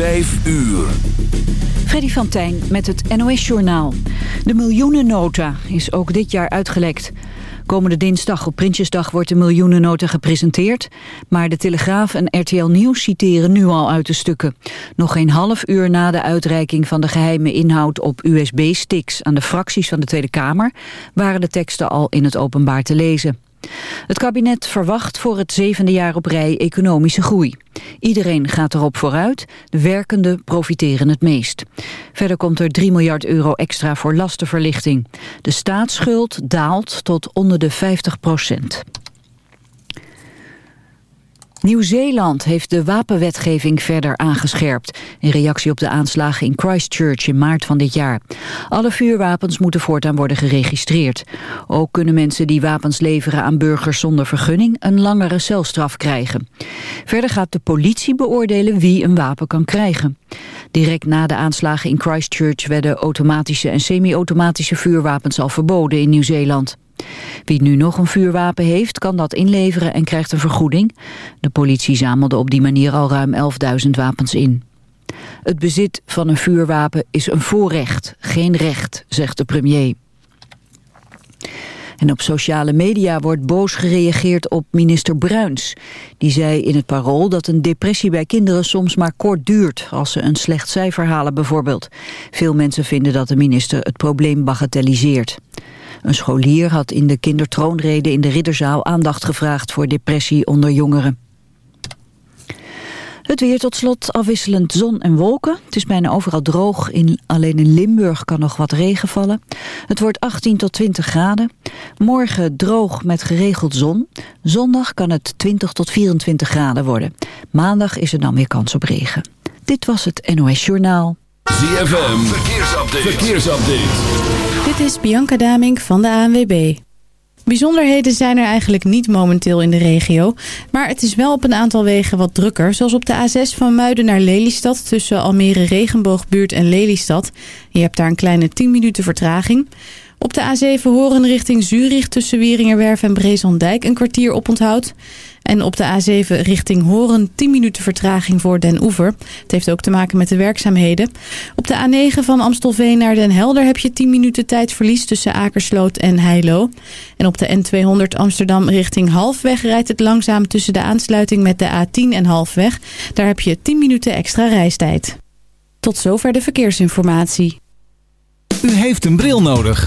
5 uur. Freddy van Tijn met het NOS-journaal. De miljoenennota is ook dit jaar uitgelekt. Komende dinsdag op Prinsjesdag wordt de miljoenennota gepresenteerd... maar de Telegraaf en RTL Nieuws citeren nu al uit de stukken. Nog geen half uur na de uitreiking van de geheime inhoud op USB-sticks... aan de fracties van de Tweede Kamer... waren de teksten al in het openbaar te lezen. Het kabinet verwacht voor het zevende jaar op rij economische groei. Iedereen gaat erop vooruit, de werkenden profiteren het meest. Verder komt er 3 miljard euro extra voor lastenverlichting. De staatsschuld daalt tot onder de 50 procent. Nieuw-Zeeland heeft de wapenwetgeving verder aangescherpt... in reactie op de aanslagen in Christchurch in maart van dit jaar. Alle vuurwapens moeten voortaan worden geregistreerd. Ook kunnen mensen die wapens leveren aan burgers zonder vergunning... een langere celstraf krijgen. Verder gaat de politie beoordelen wie een wapen kan krijgen. Direct na de aanslagen in Christchurch... werden automatische en semi-automatische vuurwapens al verboden in Nieuw-Zeeland. Wie nu nog een vuurwapen heeft, kan dat inleveren en krijgt een vergoeding. De politie zamelde op die manier al ruim 11.000 wapens in. Het bezit van een vuurwapen is een voorrecht, geen recht, zegt de premier. En op sociale media wordt boos gereageerd op minister Bruins. Die zei in het parool dat een depressie bij kinderen soms maar kort duurt... als ze een slecht cijfer halen bijvoorbeeld. Veel mensen vinden dat de minister het probleem bagatelliseert. Een scholier had in de kindertroonrede in de Ridderzaal aandacht gevraagd voor depressie onder jongeren. Het weer tot slot afwisselend zon en wolken. Het is bijna overal droog. In, alleen in Limburg kan nog wat regen vallen. Het wordt 18 tot 20 graden. Morgen droog met geregeld zon. Zondag kan het 20 tot 24 graden worden. Maandag is er dan weer kans op regen. Dit was het NOS Journaal. ZFM, verkeersupdate. verkeersupdate. Dit is Bianca Damink van de ANWB. Bijzonderheden zijn er eigenlijk niet momenteel in de regio. Maar het is wel op een aantal wegen wat drukker. Zoals op de A6 van Muiden naar Lelystad tussen Almere Regenboogbuurt en Lelystad. Je hebt daar een kleine 10 minuten vertraging. Op de A7 Horen richting Zurich tussen Wieringerwerf en Brezondijk een kwartier oponthoud. En op de A7 richting Horen 10 minuten vertraging voor Den Oever. Het heeft ook te maken met de werkzaamheden. Op de A9 van Amstelveen naar Den Helder heb je 10 minuten tijdverlies tussen Akersloot en Heilo. En op de N200 Amsterdam richting Halfweg rijdt het langzaam tussen de aansluiting met de A10 en Halfweg. Daar heb je 10 minuten extra reistijd. Tot zover de verkeersinformatie. U heeft een bril nodig.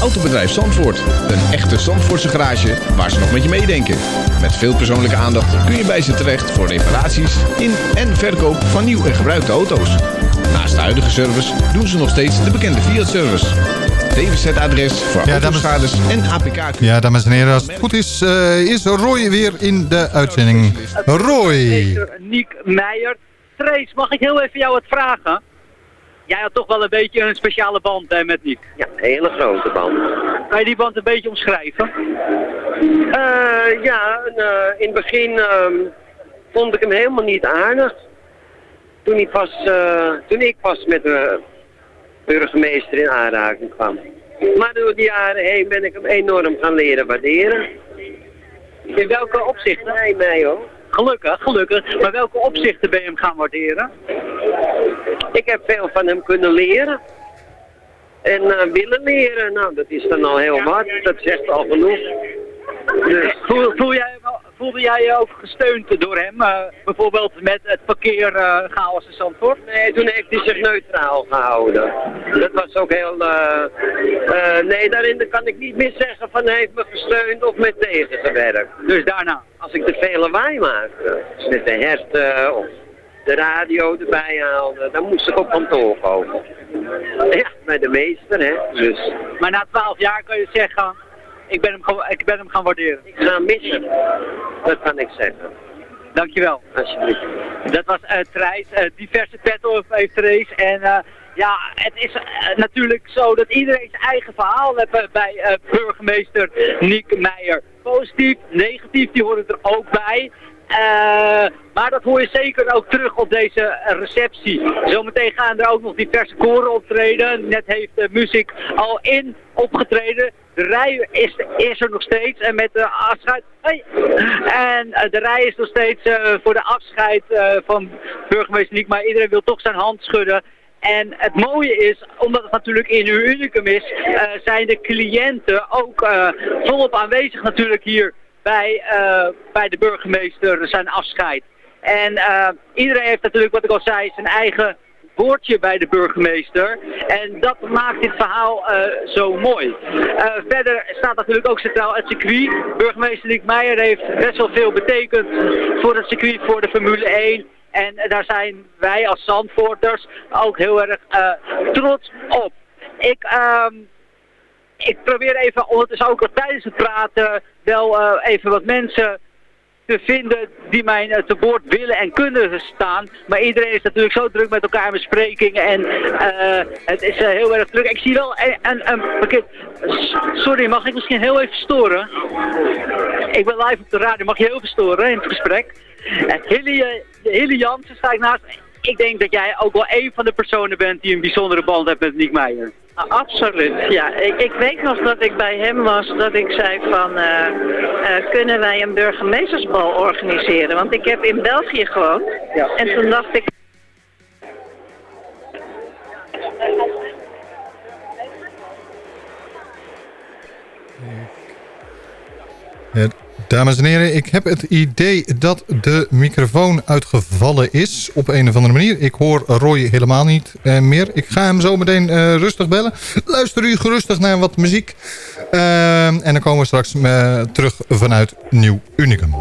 Autobedrijf Zandvoort. Een echte Zandvoortse garage waar ze nog met je meedenken. Met veel persoonlijke aandacht kun je bij ze terecht voor reparaties in en verkoop van nieuw en gebruikte auto's. Naast de huidige service doen ze nog steeds de bekende Fiat-service. DWZ-adres voor Ja, autoschades en APK. Ja, dames en heren, als het goed is, eh, is Roy weer in de uitzending. Roy! Meester Niek Meijer. Trace, mag ik heel even jou wat vragen? Jij had toch wel een beetje een speciale band hè, met Niek. Ja, een hele grote band. Kan je die band een beetje omschrijven? Eh, ja, eh, in het begin ehm, vond ik hem helemaal niet aardig. Toen, hij pas, eh, toen ik pas met de burgemeester in aanraking kwam. Maar door die jaren heen ben ik hem enorm gaan leren waarderen. In welke opzichten? Nee, mij hoor. Gelukkig, gelukkig. Maar welke opzichten ben je hem gaan waarderen? Ik heb veel van hem kunnen leren. En eh, willen leren, nou dat is dan al heel wat. Dat zegt al genoeg. Dus, Voel, voel, jij, hem al- voelde jij je ook gesteund door hem? Uh, bijvoorbeeld met het verkeer uh, chaos in Zandvoort? Nee, toen heeft hij zich neutraal gehouden. Dat was ook heel... nee, daarin kan ik niet meer zeggen van hij heeft me gesteund of met tegengewerkt. Dus daarna? Als ik te veel lawaai maakte, met de herten of de radio erbij haalde, dan moest ik op kantoor komen. Ja, bij de meester, hè. Dus. Maar na twaalf jaar kun je zeggen, ik ben hem, ik ben hem gaan waarderen. Ik ga hem missen. Dat kan ik zeggen. Dankjewel. Alsjeblieft. Dat was uh, Trijs, uh, diverse petten heeft race. En uh, ja, het is natuurlijk zo dat iedereen zijn eigen verhaal heeft bij burgemeester Niek Meijer. Positief, negatief, die horen er ook bij. Uh, maar dat hoor je zeker ook terug op deze receptie. Zometeen gaan er ook nog diverse koren optreden. Net heeft de muziek al in opgetreden. De rij is, is er nog steeds. En met de afscheid... Hey. En de rij is nog steeds voor de afscheid van burgemeester Niek. Maar iedereen wil toch zijn hand schudden. En het mooie is, omdat het natuurlijk in uw unicum is, zijn de cliënten ook volop aanwezig natuurlijk hier bij, uh, bij de burgemeester zijn afscheid. En uh, iedereen heeft natuurlijk, wat ik al zei, zijn eigen woordje bij de burgemeester. En dat maakt dit verhaal uh, zo mooi. verder staat natuurlijk ook centraal het circuit. Burgemeester Liek Meijer heeft best wel veel betekend voor het circuit, voor de Formule 1. En daar zijn wij als Zandvoorters ook heel erg trots op. Ik... Ehm, ik probeer even ondertussen ook tijdens het praten wel uh, even wat mensen te vinden die mij uh, te woord willen en kunnen staan. Maar iedereen is natuurlijk zo druk met elkaar in besprekingen en uh, het is heel erg druk. Ik zie wel een, een, een Sorry, mag ik misschien heel even storen? Ik ben live op de radio, mag je heel even storen in het gesprek? Hilly, Hilly Jansen sta ik naast. Ik denk dat jij ook wel een van de personen bent die een bijzondere band hebt met Nick Meijer. Absoluut, ja. Ik, ik, weet nog dat ik bij hem was, dat ik zei van, uh, uh, kunnen wij een burgemeestersbal organiseren? Want ik heb in België gewoond. Ja. En toen dacht ik... Het Dames en heren, ik heb het idee dat de microfoon uitgevallen is op een of andere manier. Ik hoor Roy helemaal niet eh, meer. Ik ga hem zo meteen eh, rustig bellen. Luister u gerustig naar wat muziek. Eh, en dan komen we straks terug vanuit Nieuw Unicum.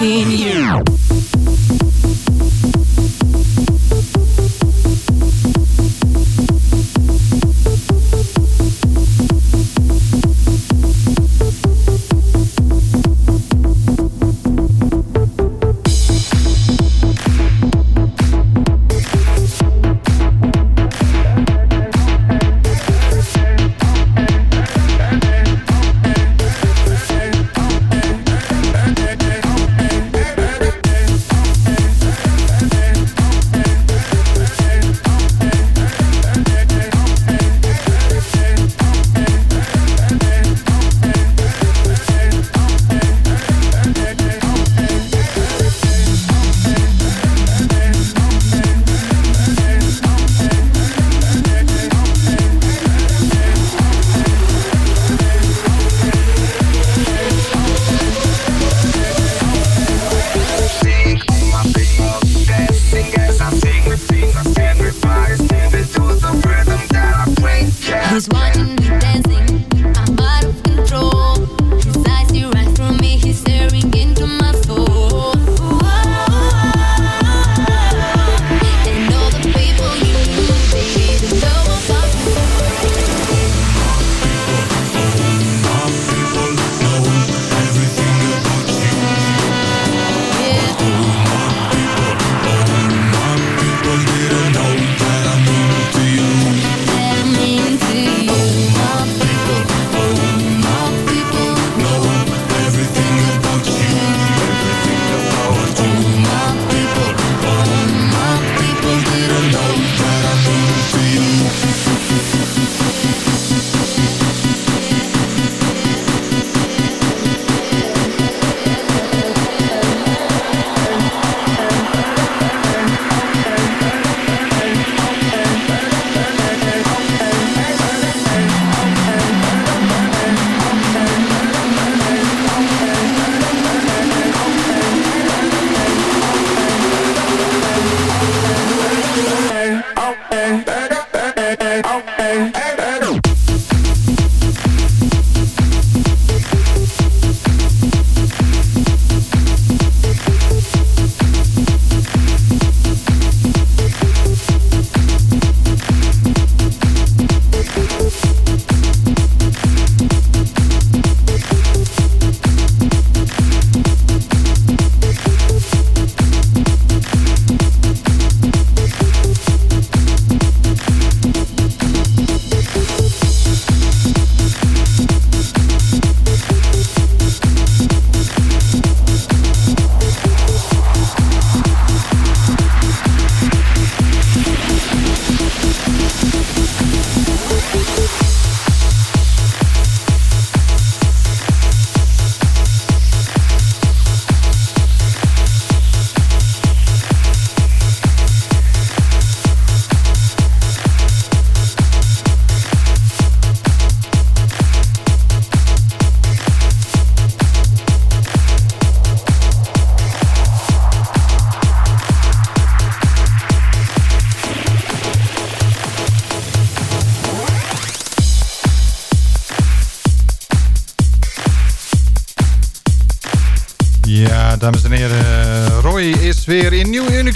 14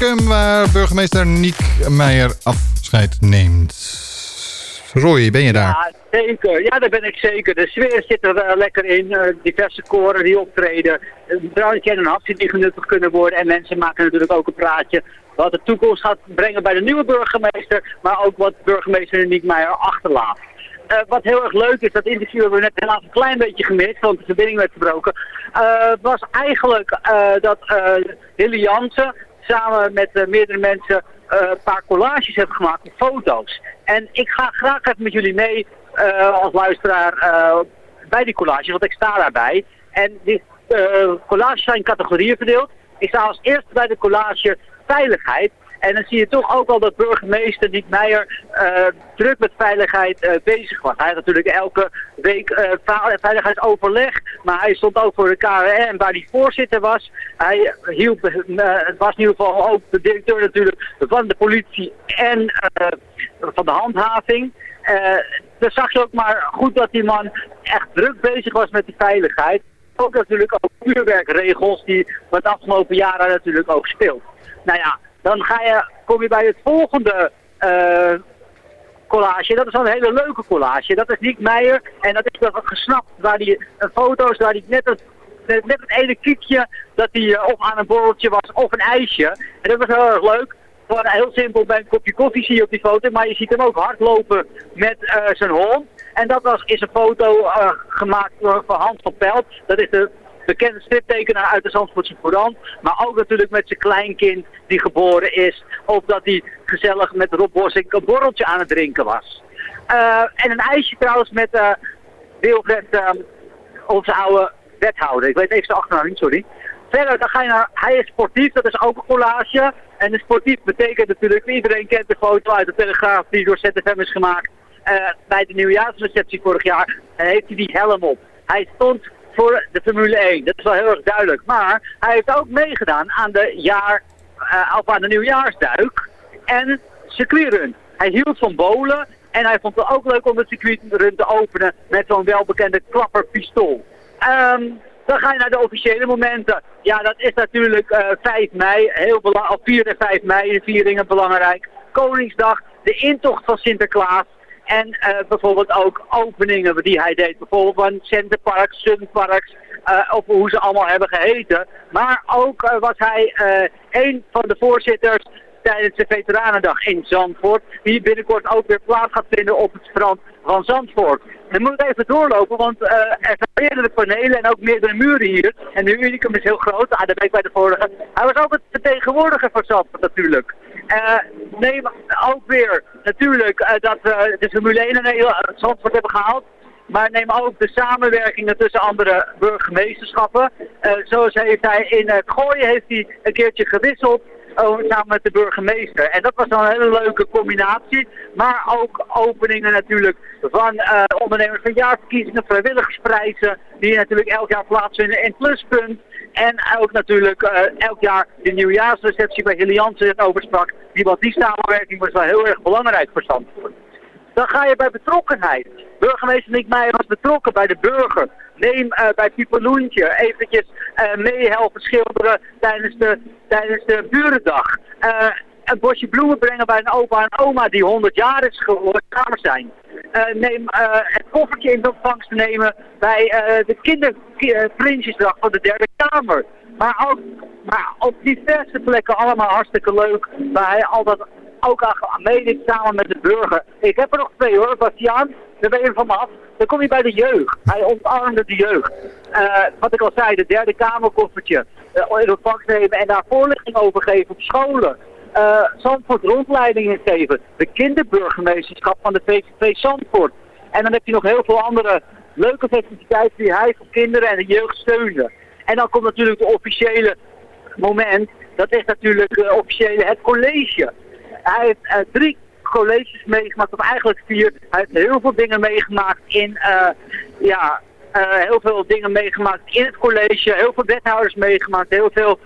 waar burgemeester Niek Meijer afscheid neemt. Roy, ben je daar? Ja, zeker. Ja, daar ben ik zeker. De sfeer zit er uh, lekker in. Uh, diverse koren die optreden. Een drankje en een hapje die genuttigd kunnen worden. En mensen maken natuurlijk ook een praatje wat de toekomst gaat brengen bij de nieuwe burgemeester. Maar ook wat burgemeester Niek Meijer achterlaat. Uh, wat heel erg leuk is, dat interview hebben we net helaas een klein beetje gemist, want de verbinding werd verbroken. Uh, was eigenlijk uh, dat Hilly Jansen samen met meerdere mensen een paar collages heeft gemaakt foto's. En ik ga graag even met jullie mee als luisteraar bij die collages, want ik sta daarbij. En die collages zijn in categorieën verdeeld. Ik sta als eerste bij de collage veiligheid. En dan zie je toch ook al dat burgemeester Niek Meijer uh, druk met veiligheid uh, bezig was. Hij had natuurlijk elke week uh, veiligheidsoverleg, maar hij stond ook voor de KWM waar hij voorzitter was. Hij hielp, het was in ieder geval ook de directeur natuurlijk van de politie en van de handhaving. dan zag je ook maar goed dat die man echt druk bezig was met die veiligheid. ook natuurlijk ook vuurwerkregels die wat afgelopen jaren natuurlijk ook speelt. Nou ja, dan ga je, kom je bij het volgende eh, collage. Dat is een hele leuke collage. Dat is Nick Meijer en dat is dat gesnapt waar die uh, foto's waar hij net het net het ene kiekje dat hij uh, of aan een borreltje was of een ijsje. En dat was heel erg leuk. Gewoon heel simpel bij een kopje koffie zie je op die foto, maar je ziet hem ook hardlopen met zijn hond. En dat was, is een foto gemaakt door Hans van Pelt. Dat is de bekende striptekenaar uit de Zandvoortse Courant. Maar ook natuurlijk met zijn kleinkind die geboren is. Of dat hij gezellig met Rob Bossink een borreltje aan het drinken was. Uh, en een ijsje trouwens met uh, Wilfred, onze oude wethouder. Ik weet even zijn achternaam niet, sorry. Verder, dan ga je naar, hij is sportief, dat is ook een collage. En sportief betekent natuurlijk, iedereen kent de foto uit de Telegraaf die door ZFM is gemaakt. Uh, bij de nieuwjaarsreceptie vorig jaar heeft hij die helm op. Hij stond voor de Formule 1, dat is wel heel erg duidelijk. Maar hij heeft ook meegedaan aan de, jaar, uh, of aan de nieuwjaarsduik en circuitrun. Hij hield van bolen en hij vond het ook leuk om de circuitrun te openen met zo'n welbekende klapperpistool. Um, dan ga je naar de officiële momenten. Ja, dat is natuurlijk uh, 5 mei, heel belangrijk, 4 en 5 mei in vieringen belangrijk. Koningsdag, de intocht van Sinterklaas. En uh, bijvoorbeeld ook openingen die hij deed. Bijvoorbeeld van Centerparks, Sunparks, uh, of hoe ze allemaal hebben geheten. Maar ook uh, was hij een van de voorzitters tijdens de Veteranendag in Zandvoort. Die binnenkort ook weer plaats gaat vinden op het strand van Zandvoort. Dan moet ik even doorlopen, want er meerdere panelen en ook meerdere muren hier. En de Unicum is heel groot, ah, daar ben ik bij de vorige. Hij was ook het vertegenwoordiger van Zandvoort natuurlijk. Uh, neem ook weer natuurlijk uh, dat we de Formule 1 en heel Zandvoort hebben gehaald. Maar neem ook de samenwerkingen tussen andere burgemeesterschappen. Uh, zoals heeft hij in het gooien heeft hij een keertje gewisseld over, samen met de burgemeester. En dat was dan een hele leuke combinatie. Maar ook openingen natuurlijk van uh, ondernemers van jaarverkiezingen, vrijwilligersprijzen, die natuurlijk elk jaar plaatsvinden in Pluspunt. En ook natuurlijk uh, elk jaar de nieuwjaarsreceptie bij Hilly Jansen over sprak. Die, want die samenwerking was wel heel erg belangrijk voor Zandvoort. Dan ga je bij betrokkenheid. Burgemeester Nick Meijer was betrokken bij de burger. Neem uh, bij Pipeloentje eventjes uh, meehelpen schilderen tijdens de, tijdens de burendag. Uh, een bosje bloemen brengen bij een opa en oma die 100 jaar is geworden, kamer zijn. neem het koffertje in ontvangst nemen bij de kinderprinsjesdag van de derde kamer. Maar ook maar op diverse plekken allemaal hartstikke leuk. Waar hij altijd ook meedoet samen met de burger. Ik heb er nog twee hoor, Bastiaan. Daar ben je van me af. Dan kom je bij de jeugd. Hij omarmde de jeugd. Uh, wat ik al zei, de derde kamerkoffertje uh, in ontvangst nemen en daar voorlichting over geven op scholen. Uh, Zandvoort rondleidingen geven. De kinderburgemeesterschap van de VVV Zandvoort. En dan heb je nog heel veel andere leuke festiviteiten die hij voor kinderen en de jeugd steunde. En dan komt natuurlijk de officiële moment. Dat is natuurlijk uh, officiële het college. Hij heeft uh, drie colleges meegemaakt, of eigenlijk vier. Hij heeft heel veel dingen meegemaakt in, uh, ja, uh, heel veel dingen meegemaakt in het college. Heel veel wethouders meegemaakt, heel veel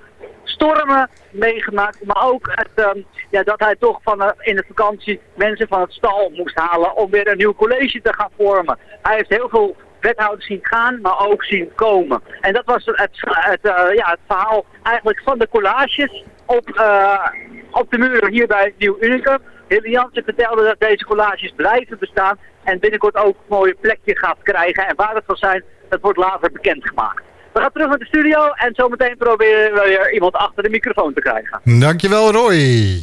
stormen meegemaakt. Maar ook het, um, ja, dat hij toch van, in de vakantie mensen van het stal moest halen om weer een nieuw college te gaan vormen. Hij heeft heel veel wethouders zien gaan, maar ook zien komen. En dat was het, het, ja, het verhaal eigenlijk van de collages op, op de muren hier bij Nieuw Unicum. Hilly Jansen vertelde dat deze collages blijven bestaan en binnenkort ook een mooie plekje gaat krijgen. En waar het zal zijn, dat wordt later bekendgemaakt. We gaan terug naar de studio en zometeen proberen we weer iemand achter de microfoon te krijgen. Dankjewel Roy.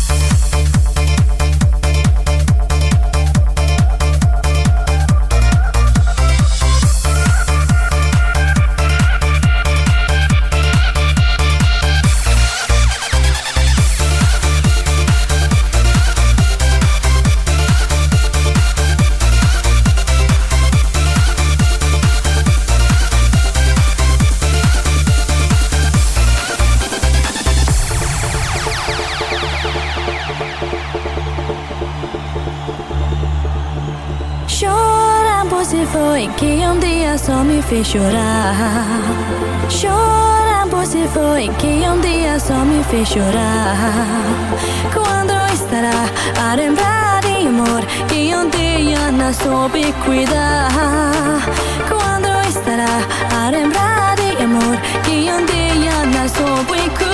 fez chorar. Chorar você foi que um dia só me fez chorar. Quando estará a lembrar de amor que um dia não soube cuidar? Quando estará a lembrar de amor que um dia não soube cuidar?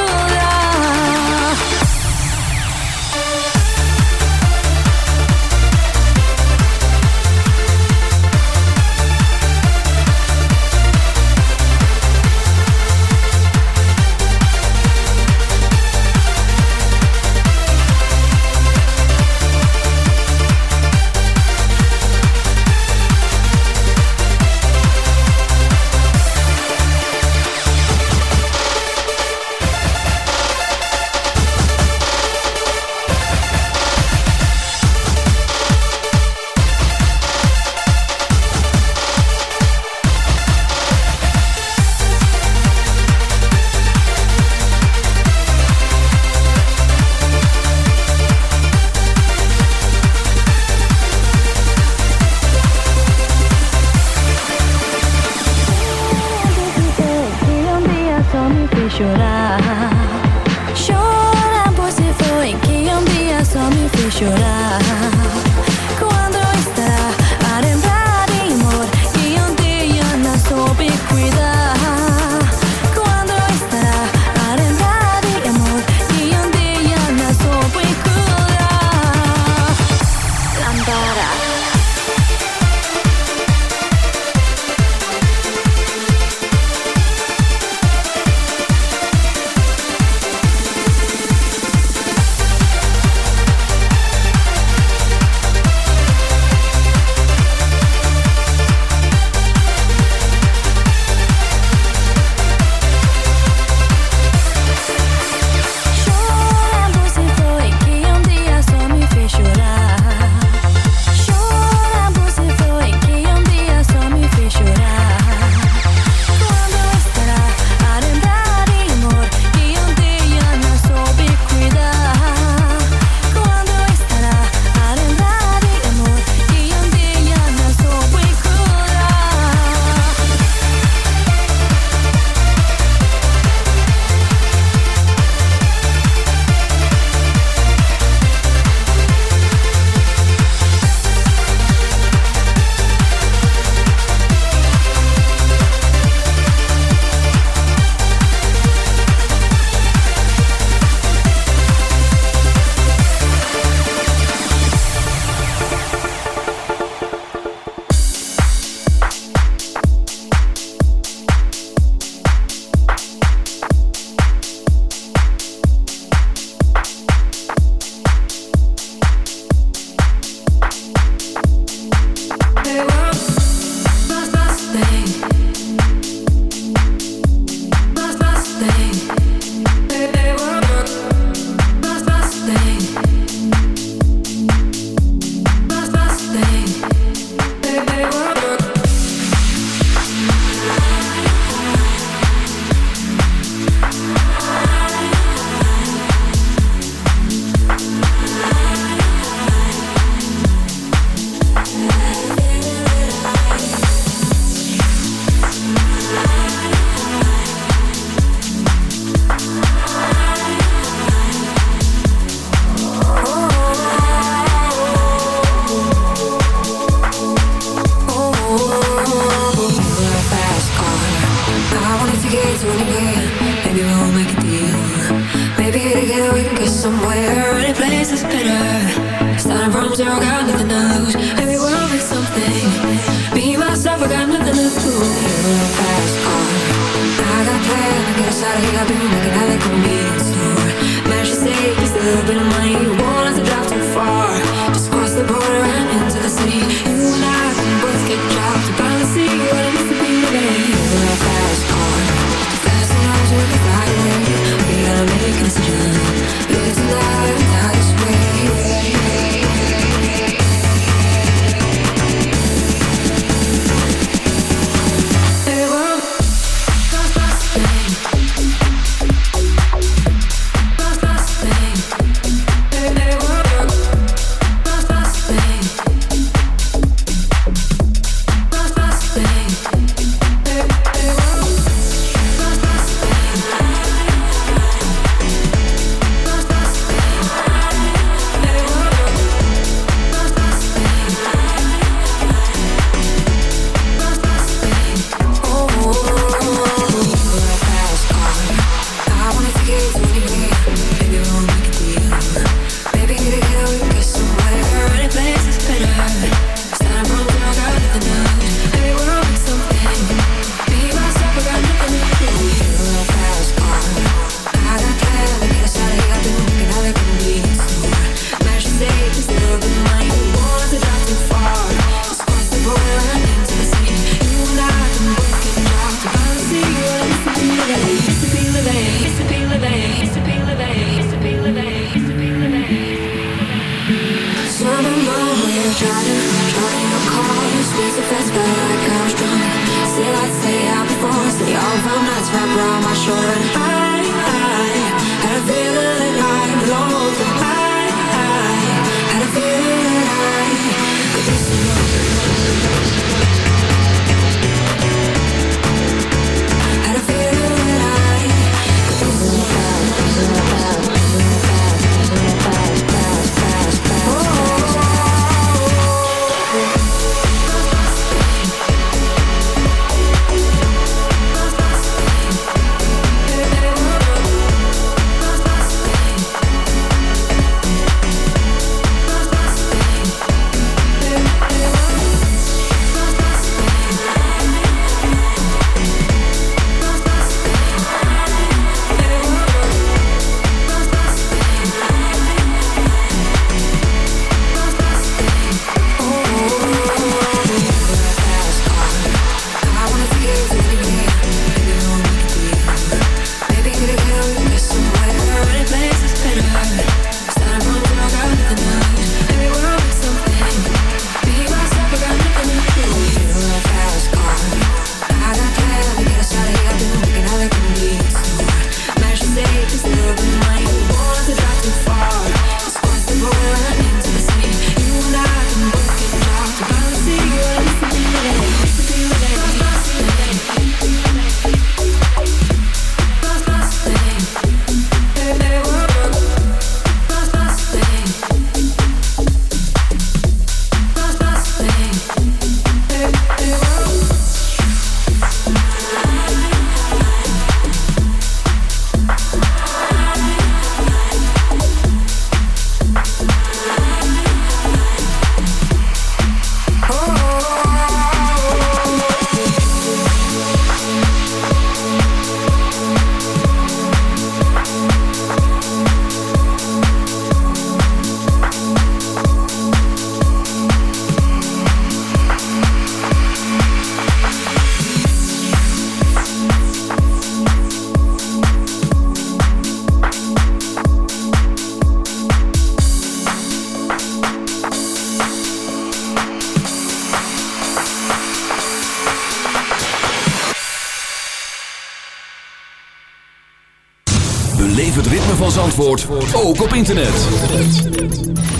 Zandvoort, ook op internet.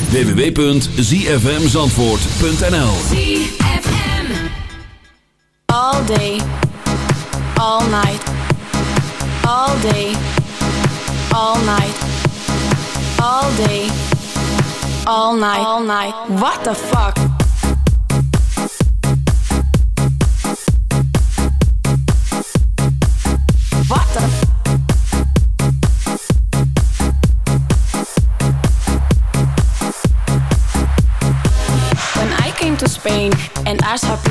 www.zfmzandvoort.nl ZFM All day, all night All day, all night All day, all night All night What the fuck?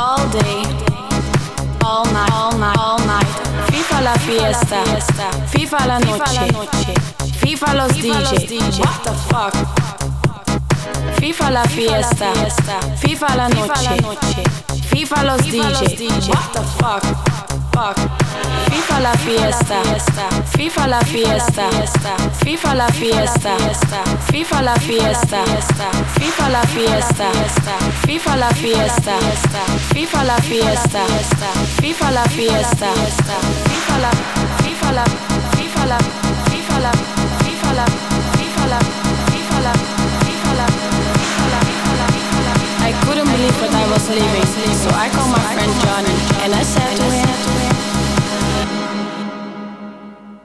all day, all night, all night, all night. Viva la fiesta, viva la noche, viva los DJs. What the fuck? Viva la fiesta, viva la noche, viva los DJs. What the fuck? Fuck. Viva la fiesta, viva la fiesta, viva la fiesta, viva la fiesta, viva la fiesta, viva la fiesta, viva la fiesta, viva la fiesta, viva la, viva la, viva la, viva la, viva la, viva la, viva la, viva la, I couldn't believe what I was living, so I called my friend Johnny and I said to him.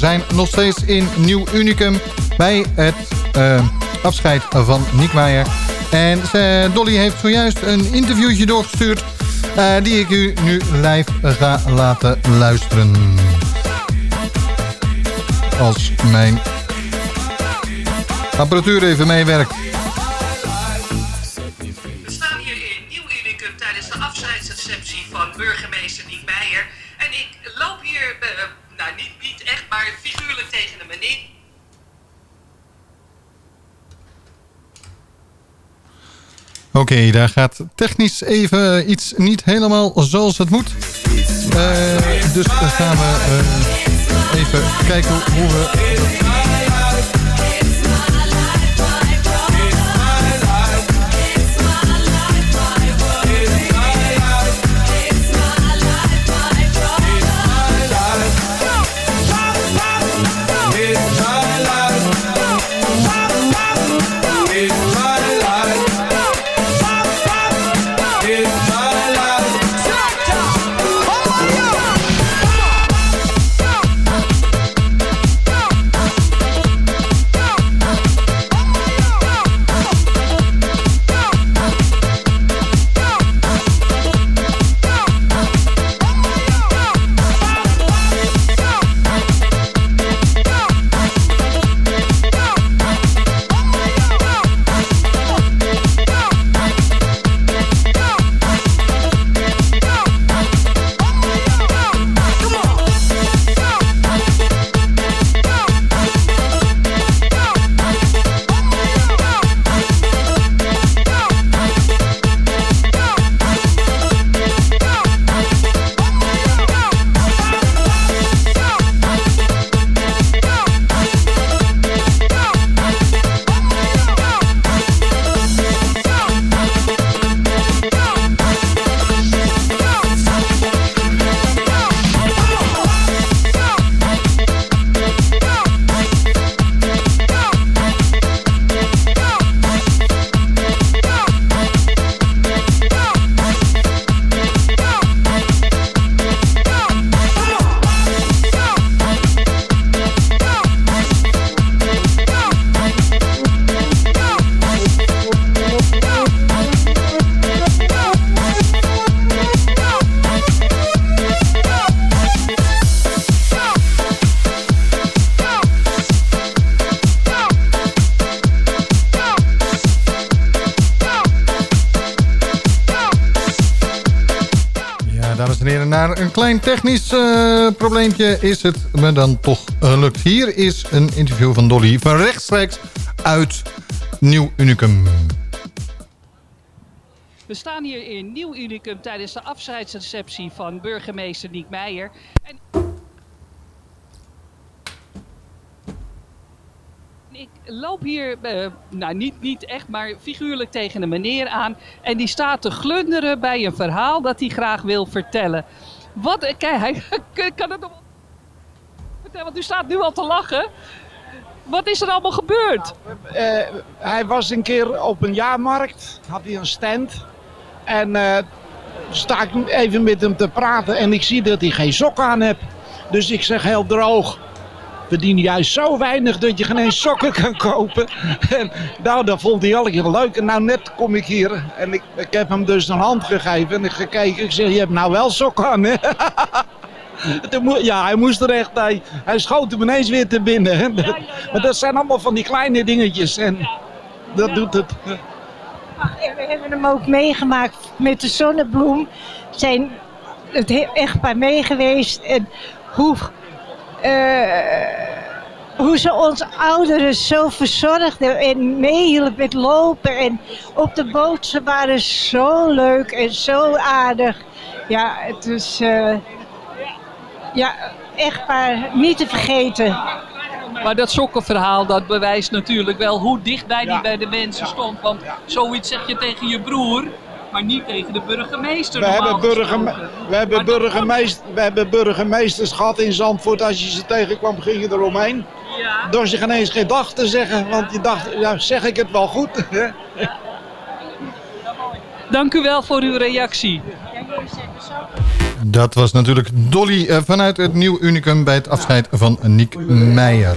Zijn nog steeds in Nieuw Unicum bij het eh, afscheid van Nick Meijer. En Dolly heeft zojuist een interviewtje doorgestuurd eh, die ik u nu live ga laten luisteren. Als mijn apparatuur even meewerkt. We staan hier in Nieuw Unicum tijdens de afscheidsreceptie van burgemeester Niek Meijer. En ik loop hier, eh, nou niet, niet echt, maar figuurlijk tegen de meneer. Oké, daar gaat technisch even iets niet helemaal zoals het moet. Eh, dus gaan we eh, even kijken hoe we... klein technisch eh, probleempje is het me dan toch gelukt. Hier is een interview van Dolly van rechtstreeks uit Nieuw Unicum. We staan hier in Nieuw Unicum tijdens de afscheidsreceptie van burgemeester Niek Meijer. En ik loop hier, eh, nou niet, niet echt, maar figuurlijk tegen een meneer aan. En die staat te glunderen bij een verhaal dat hij graag wil vertellen. Wat, kijk, hij kan het nog want u staat nu al te lachen. Wat is er allemaal gebeurd? Eh, hij was een keer op een jaarmarkt, had hij een stand. En eh sta ik even met hem te praten en ik zie dat hij geen sok aan heeft. Dus ik zeg heel droog, verdien juist zo weinig dat je geen eens sokken kan kopen. En nou, dat vond hij elke keer leuk. En nou net kom ik hier en ik, ik heb hem dus een hand gegeven en ik gekeken. Ik zeg, je hebt nou wel sokken aan, hè? Ja, hij moest er echt, hij, hij schoot hem ineens weer te binnen. Maar dat zijn allemaal van die kleine dingetjes en dat doet het. We hebben hem ook meegemaakt met de zonnebloem. Zijn het he- echtpaar mee geweest. En hoe, hoe ze ons ouderen zo verzorgden en meehielp met lopen. En op de boot, ze waren zo leuk en zo aardig. Ja, het is eh, ja, echtpaar niet te vergeten. Maar dat sokkenverhaal, dat bewijst natuurlijk wel hoe dichtbij die bij de mensen stond. Want zoiets zeg je tegen je broer, maar niet tegen de burgemeester. We hebben, we, hebben burgemeester, we hebben burgemeesters gehad in Zandvoort. Als je ze tegenkwam, ging je eromheen. Ja. Door ze geen eens geen dag te zeggen, want je dacht, ja, zeg ik het wel goed? Dank u wel voor uw reactie. Dat was natuurlijk Dolly eh, vanuit het Nieuw Unicum bij het afscheid van Nick Meijer.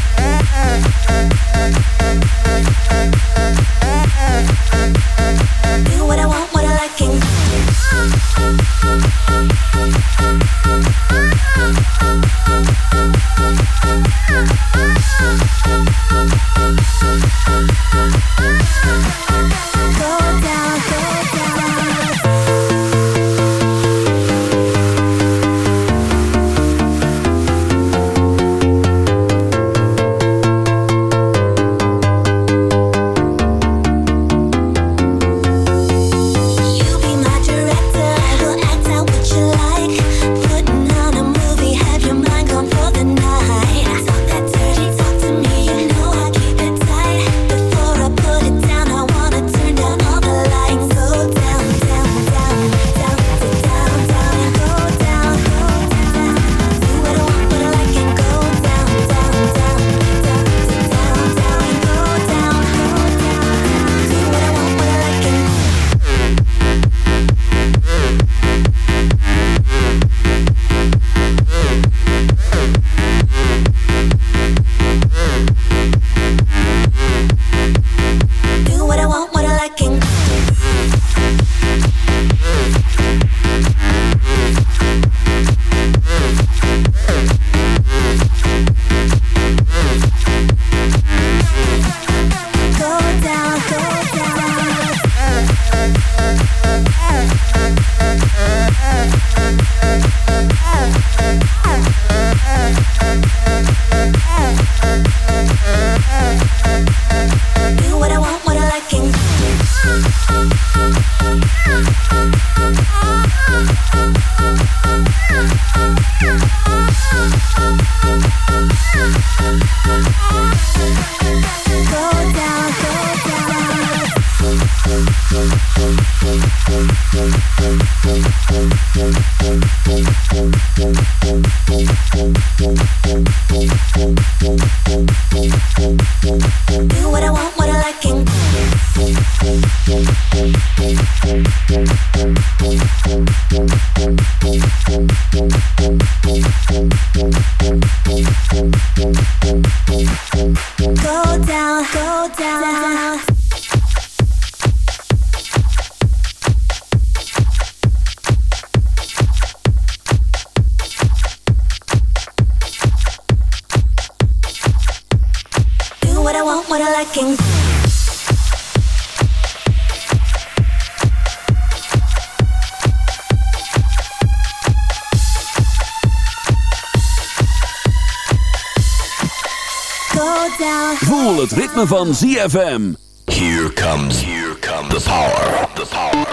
ritme van ZFM. Here comes, here comes the power. The power.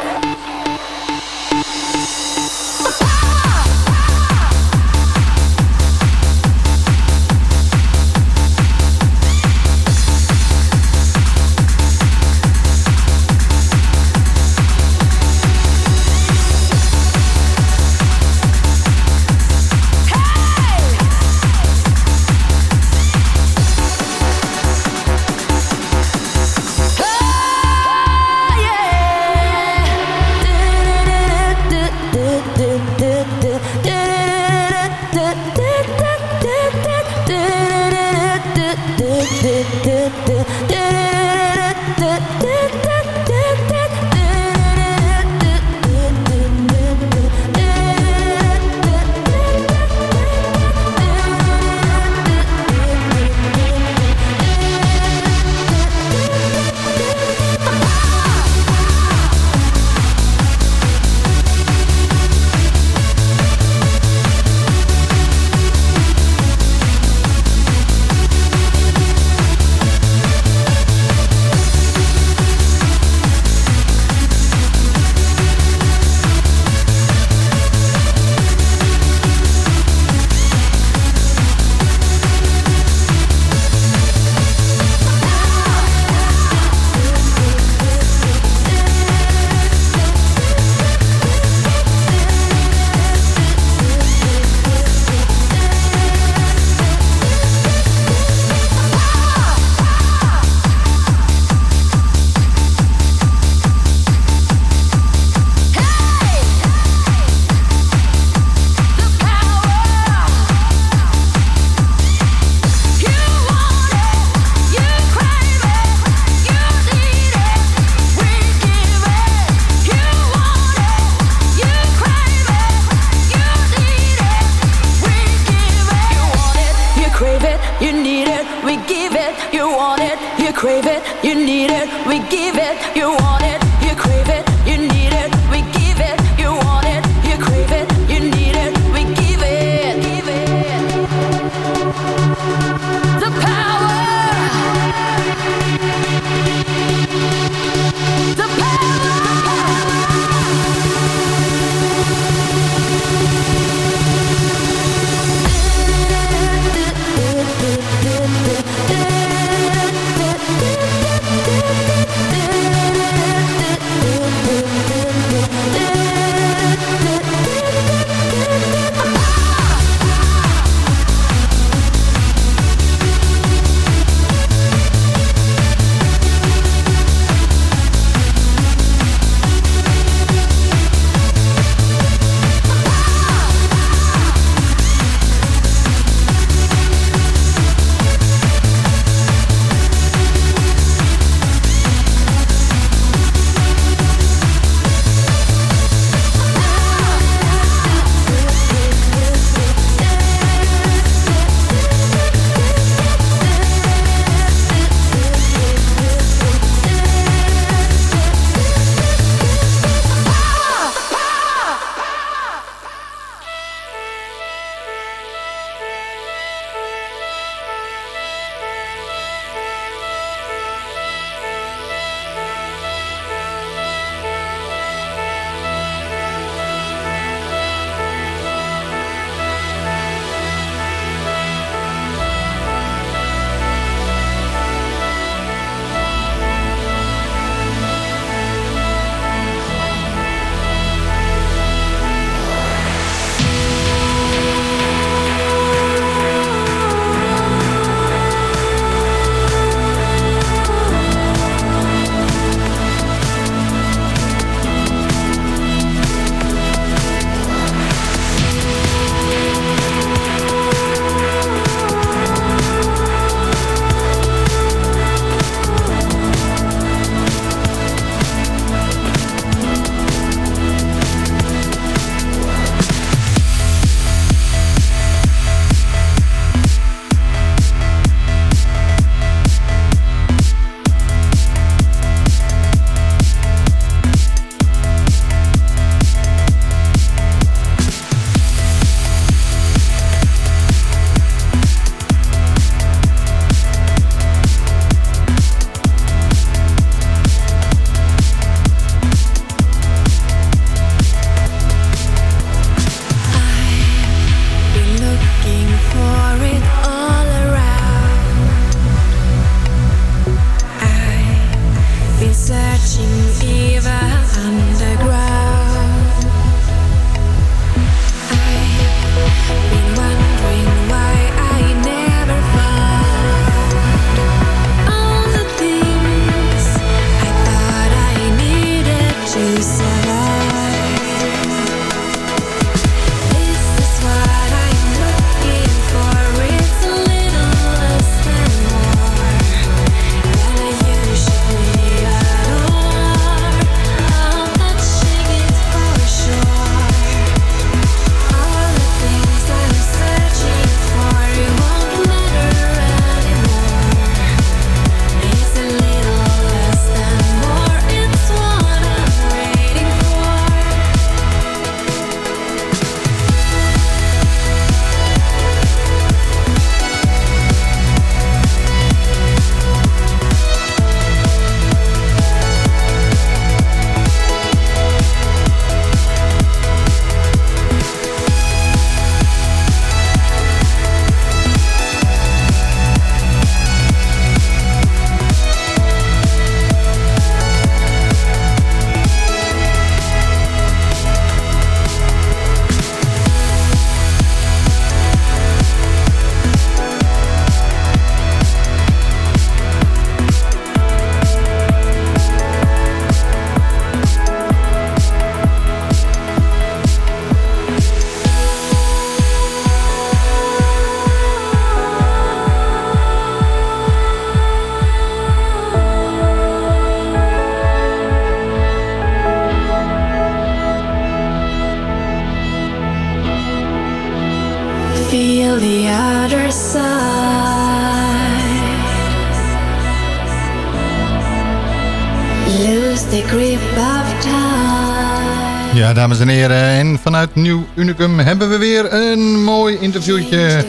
Ja, dames en heren. En vanuit Nieuw Unicum hebben we weer een mooi interviewtje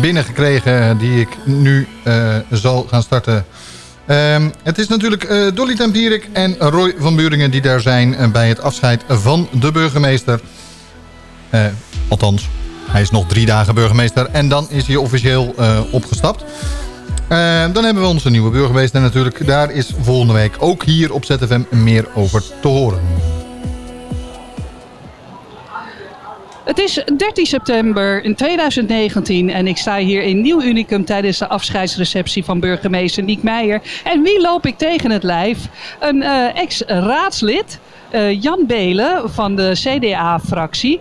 binnengekregen... die ik nu eh, zal gaan starten. Ehm, het is natuurlijk eh, Dolly Tempierik en Roy van Buringen... die daar zijn eh, bij het afscheid van de burgemeester. Althans, hij is nog drie dagen burgemeester... en dan is hij officieel eh, opgestapt. Eh, dan hebben we onze nieuwe burgemeester natuurlijk. Daar is volgende week ook hier op ZFM meer over te horen. Het is 13 september in 2019 en ik sta hier in Nieuw Unicum tijdens de afscheidsreceptie van burgemeester Niek Meijer. En wie loop ik tegen het lijf? Een eh, ex-raadslid, eh, Jan Belen van de CDA-fractie.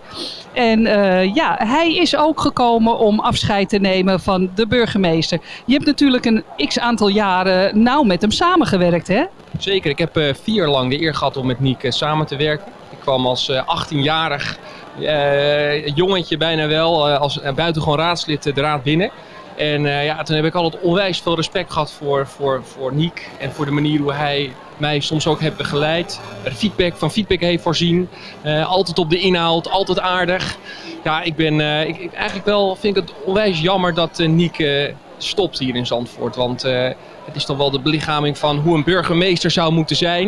En eh, ja, hij is ook gekomen om afscheid te nemen van de burgemeester. Je hebt natuurlijk een x-aantal jaren nauw met hem samengewerkt, hè? Zeker, ik heb eh, vier jaar lang de eer gehad om met Niek samen te werken. Ik kwam als eh, 18-jarig eh, jongetje bijna wel, als buitengewoon raadslid de raad binnen. En ja, toen heb ik altijd onwijs veel respect gehad voor, voor, voor Niek en voor de manier hoe hij mij soms ook heeft begeleid. Er feedback, van feedback heeft voorzien. Eh, altijd op de inhoud, altijd aardig. Ja, ik ben eh, ik, eigenlijk wel, vind ik het onwijs jammer dat eh, Niek eh, stopt hier in Zandvoort. Want eh, het is toch wel de belichaming van hoe een burgemeester zou moeten zijn.